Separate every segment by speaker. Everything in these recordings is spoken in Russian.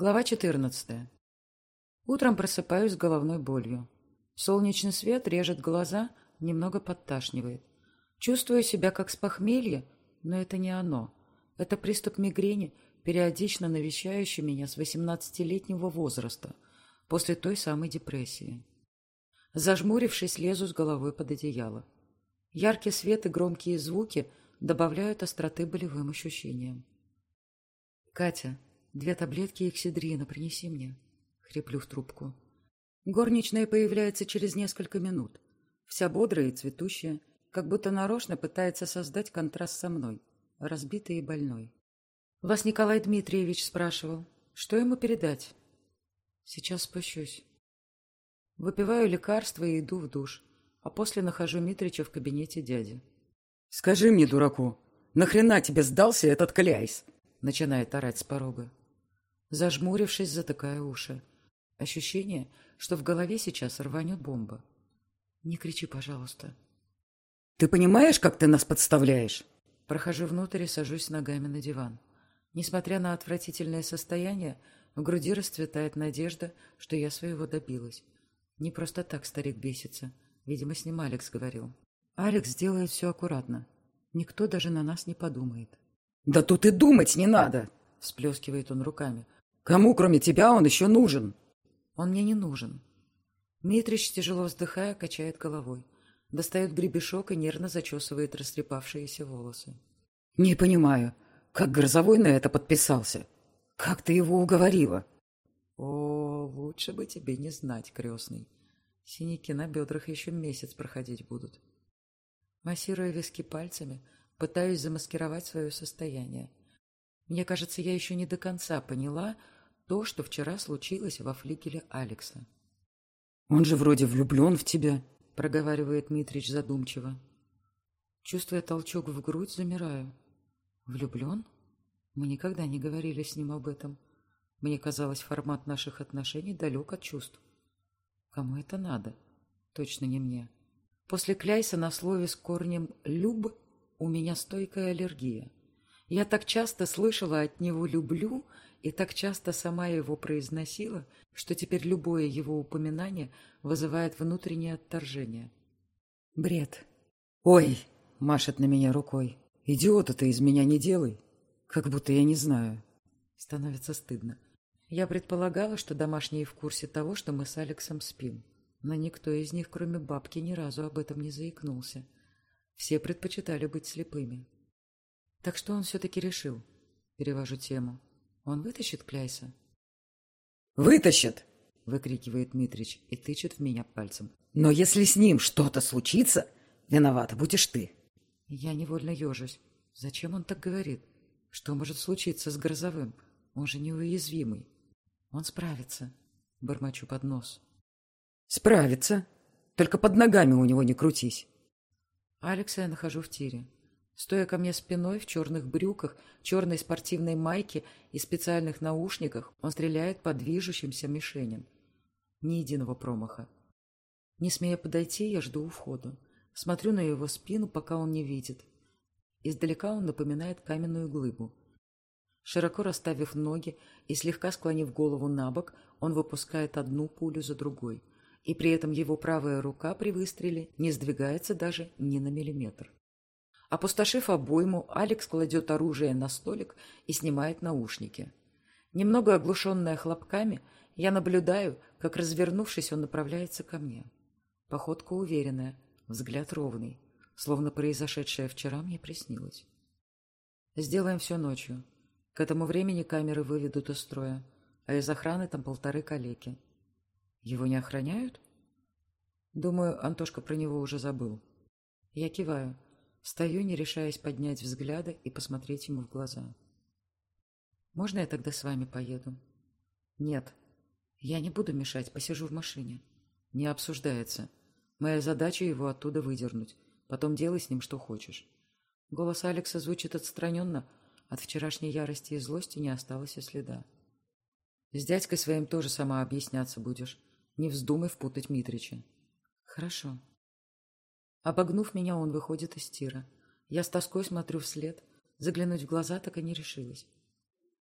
Speaker 1: Глава 14. Утром просыпаюсь с головной болью. Солнечный свет режет глаза, немного подташнивает. Чувствую себя как с похмелья, но это не оно. Это приступ мигрени, периодично навещающий меня с 18-летнего возраста, после той самой депрессии. Зажмурившись, лезу с головой под одеяло. Яркий свет и громкие звуки добавляют остроты болевым ощущениям. «Катя, Две таблетки эксидрина принеси мне. Хриплю в трубку. Горничная появляется через несколько минут. Вся бодрая и цветущая, как будто нарочно пытается создать контраст со мной, разбитой и больной. Вас Николай Дмитриевич спрашивал, что ему передать? Сейчас спущусь. Выпиваю лекарства и иду в душ, а после нахожу Митрича в кабинете дяди.
Speaker 2: «Скажи мне, дураку, нахрена тебе сдался этот кляйс?»
Speaker 1: Начинает орать с порога. Зажмурившись, затыкая уши. Ощущение, что в голове сейчас рванет бомба. Не кричи, пожалуйста.
Speaker 2: Ты понимаешь, как ты нас подставляешь?
Speaker 1: Прохожу внутрь и сажусь ногами на диван. Несмотря на отвратительное состояние, в груди расцветает надежда, что я своего добилась. Не просто так старик бесится. Видимо, с ним Алекс говорил. Алекс делает все аккуратно. Никто даже на нас не подумает.
Speaker 2: «Да тут и думать не надо!»
Speaker 1: — всплескивает он руками.
Speaker 2: Кому, кроме тебя, он еще нужен?
Speaker 1: Он мне не нужен. Митрич, тяжело вздыхая, качает головой. Достает гребешок и нервно зачесывает растрепавшиеся волосы.
Speaker 2: Не понимаю, как Грозовой на это подписался? Как ты его уговорила?
Speaker 1: О, лучше бы тебе не знать, крестный. Синяки на бедрах еще месяц проходить будут. Массируя виски пальцами, пытаюсь замаскировать свое состояние. Мне кажется, я еще не до конца поняла, то, что вчера случилось во флигеле Алекса.
Speaker 2: «Он же вроде влюблен в тебя», —
Speaker 1: проговаривает Митрич задумчиво. Чувствуя толчок в грудь, замираю. «Влюблен? Мы никогда не говорили с ним об этом. Мне казалось, формат наших отношений далек от чувств. Кому это надо? Точно не мне. После Кляйса на слове с корнем «люб» у меня стойкая аллергия. Я так часто слышала от него «люблю», и так часто сама его произносила, что теперь любое его упоминание вызывает внутреннее отторжение.
Speaker 2: Бред. «Ой!» — машет на меня рукой. «Идиота ты из меня не делай! Как будто я не знаю!»
Speaker 1: Становится стыдно. Я предполагала, что домашние в курсе того, что мы с Алексом спим. Но никто из них, кроме бабки, ни разу об этом не заикнулся. Все предпочитали быть слепыми. Так что он все-таки решил? Перевожу тему. Он вытащит Кляйса?
Speaker 2: «Вытащит!»
Speaker 1: — выкрикивает Митрич и тычет в меня пальцем.
Speaker 2: «Но если с ним что-то случится, виновата будешь ты».
Speaker 1: Я невольно ежусь. Зачем он так говорит? Что может случиться с Грозовым? Он же неуязвимый. Он справится. Бормочу под нос.
Speaker 2: Справится. Только под ногами у него не крутись.
Speaker 1: Алекса я нахожу в тире. Стоя ко мне спиной в черных брюках, черной спортивной майке и специальных наушниках, он стреляет по движущимся мишеням. Ни единого промаха. Не смея подойти, я жду у входа. Смотрю на его спину, пока он не видит. Издалека он напоминает каменную глыбу. Широко расставив ноги и слегка склонив голову на бок, он выпускает одну пулю за другой. И при этом его правая рука при выстреле не сдвигается даже ни на миллиметр. Опустошив обойму, Алекс кладет оружие на столик и снимает наушники. Немного оглушенная хлопками, я наблюдаю, как, развернувшись, он направляется ко мне. Походка уверенная, взгляд ровный, словно произошедшее вчера мне приснилось. Сделаем все ночью. К этому времени камеры выведут из строя, а из охраны там полторы калеки. Его не охраняют? Думаю, Антошка про него уже забыл. Я киваю. Стою, не решаясь поднять взгляда и посмотреть ему в глаза. «Можно я тогда с вами поеду?» «Нет. Я не буду мешать, посижу в машине». «Не обсуждается. Моя задача его оттуда выдернуть. Потом делай с ним что хочешь». Голос Алекса звучит отстраненно. От вчерашней ярости и злости не осталось и следа. «С дядькой своим тоже сама объясняться будешь. Не вздумай впутать Митрича». «Хорошо», Обогнув меня, он выходит из тира. Я с тоской смотрю вслед. Заглянуть в глаза так и не решилась.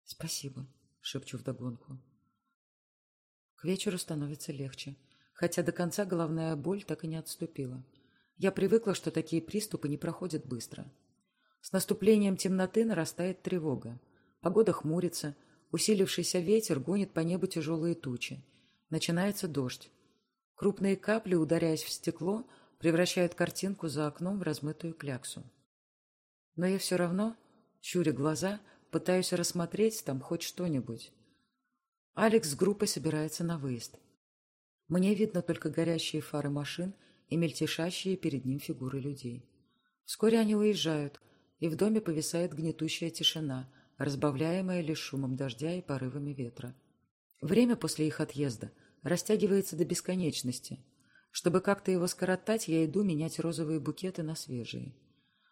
Speaker 1: «Спасибо», — шепчу вдогонку. К вечеру становится легче, хотя до конца головная боль так и не отступила. Я привыкла, что такие приступы не проходят быстро. С наступлением темноты нарастает тревога. Погода хмурится, усилившийся ветер гонит по небу тяжелые тучи. Начинается дождь. Крупные капли, ударяясь в стекло, превращают картинку за окном в размытую кляксу. Но я все равно, щуря глаза, пытаюсь рассмотреть там хоть что-нибудь. Алекс с группой собирается на выезд. Мне видно только горящие фары машин и мельтешащие перед ним фигуры людей. Вскоре они уезжают, и в доме повисает гнетущая тишина, разбавляемая лишь шумом дождя и порывами ветра. Время после их отъезда растягивается до бесконечности. Чтобы как-то его скоротать, я иду менять розовые букеты на свежие.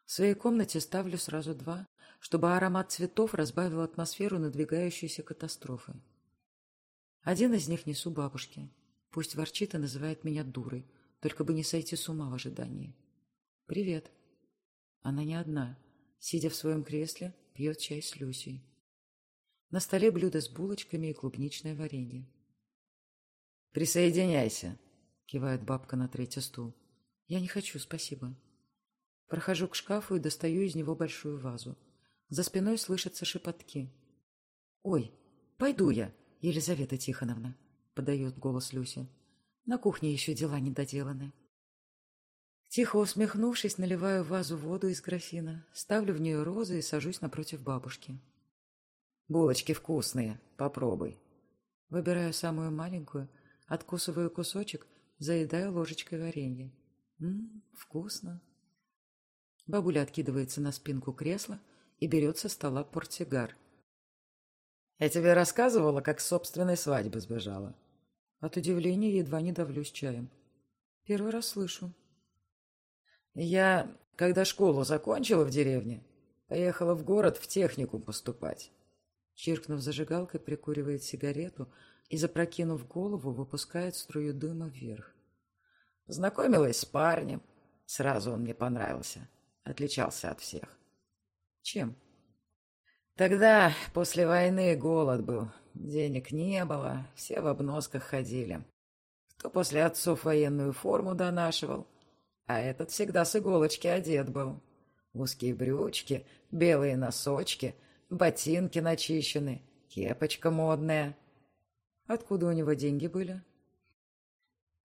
Speaker 1: В своей комнате ставлю сразу два, чтобы аромат цветов разбавил атмосферу надвигающейся катастрофы. Один из них несу бабушке. Пусть ворчит и называет меня дурой, только бы не сойти с ума в ожидании. «Привет». Она не одна. Сидя в своем кресле, пьет чай с Люсей. На столе блюдо с булочками и клубничное варенье.
Speaker 2: «Присоединяйся», — кивает бабка на третий стул.
Speaker 1: «Я не хочу, спасибо». Прохожу к шкафу и достаю из него большую вазу. За спиной слышатся шепотки. «Ой, пойду я!» Елизавета Тихоновна, — подает голос Люся. На кухне еще дела не доделаны. Тихо усмехнувшись, наливаю в вазу воду из графина, ставлю в нее розы и сажусь напротив бабушки.
Speaker 2: Булочки вкусные, попробуй.
Speaker 1: Выбираю самую маленькую, откусываю кусочек, заедаю ложечкой варенье. Ммм, вкусно. Бабуля откидывается на спинку кресла и берет со стола портсигар.
Speaker 2: Я тебе рассказывала, как с собственной свадьбы сбежала.
Speaker 1: От удивления едва не давлюсь чаем. Первый раз слышу.
Speaker 2: Я, когда школу закончила в деревне, поехала в город в технику поступать.
Speaker 1: Чиркнув зажигалкой, прикуривает сигарету и, запрокинув голову, выпускает струю дыма вверх.
Speaker 2: Познакомилась с парнем. Сразу он мне понравился. Отличался от всех.
Speaker 1: Чем?
Speaker 2: Тогда, после войны, голод был. Денег не было, все в обносках ходили. Кто после отцов военную форму донашивал, а этот всегда с иголочки одет был. Узкие брючки, белые носочки, ботинки начищены, кепочка модная.
Speaker 1: Откуда у него деньги были?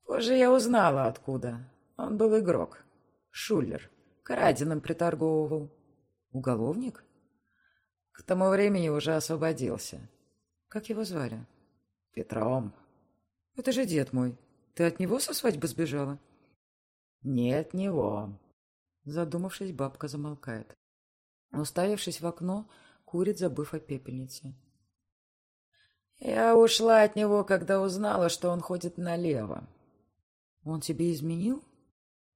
Speaker 2: Позже я узнала, откуда. Он был игрок. Шулер. Краденым приторговывал.
Speaker 1: Уголовник?
Speaker 2: К тому времени уже освободился.
Speaker 1: Как его звали?
Speaker 2: Петром.
Speaker 1: Это же дед мой. Ты от него со свадьбы сбежала?
Speaker 2: Не от него.
Speaker 1: Задумавшись, бабка замолкает. Уставившись в окно, курит, забыв о пепельнице.
Speaker 2: Я ушла от него, когда узнала, что он ходит налево.
Speaker 1: Он тебе изменил?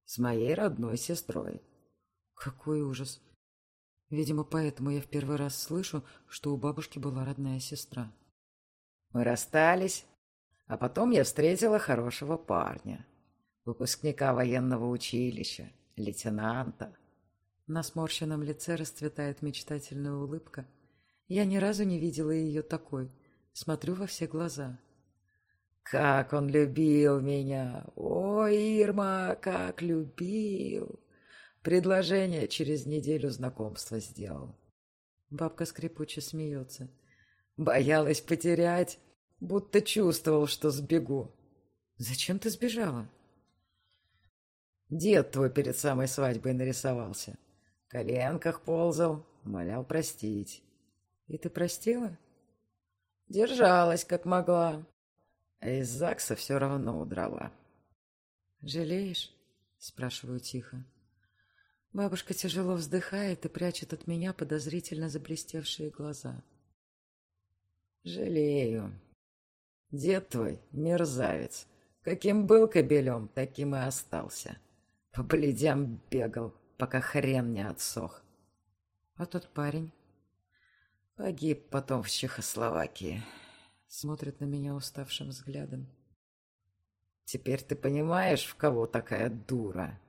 Speaker 2: С моей родной сестрой.
Speaker 1: Какой ужас. Видимо, поэтому я в первый раз слышу, что у бабушки была родная сестра.
Speaker 2: Мы расстались, а потом я встретила хорошего парня, выпускника военного училища, лейтенанта.
Speaker 1: На сморщенном лице расцветает мечтательная улыбка. Я ни разу не видела ее такой. Смотрю во все глаза.
Speaker 2: Как он любил меня! Ой, Ирма, как любил! Предложение через неделю знакомства сделал.
Speaker 1: Бабка скрипуче смеется.
Speaker 2: Боялась потерять, будто чувствовал, что сбегу.
Speaker 1: Зачем ты сбежала?
Speaker 2: Дед твой перед самой свадьбой нарисовался. В коленках ползал, молял простить.
Speaker 1: И ты простила?
Speaker 2: Держалась, как могла. А из ЗАГСа все равно удрала.
Speaker 1: «Жалеешь?» — спрашиваю тихо. Бабушка тяжело вздыхает и прячет от меня подозрительно заблестевшие глаза.
Speaker 2: «Жалею. Дед твой мерзавец. Каким был кобелем, таким и остался. По бледям бегал, пока хрен не отсох.
Speaker 1: А тот парень?
Speaker 2: Погиб потом в Чехословакии.
Speaker 1: Смотрит на меня уставшим взглядом.
Speaker 2: Теперь ты понимаешь, в кого такая дура?»